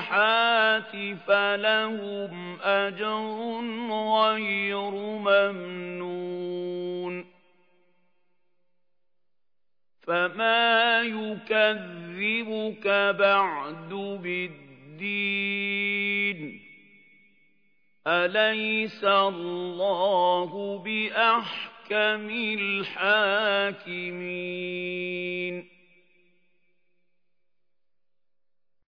الصالحات فلهم أجر غير ممنون. فما يكذبك بعد بالدين. أليس الله بأحكم الحاكمين؟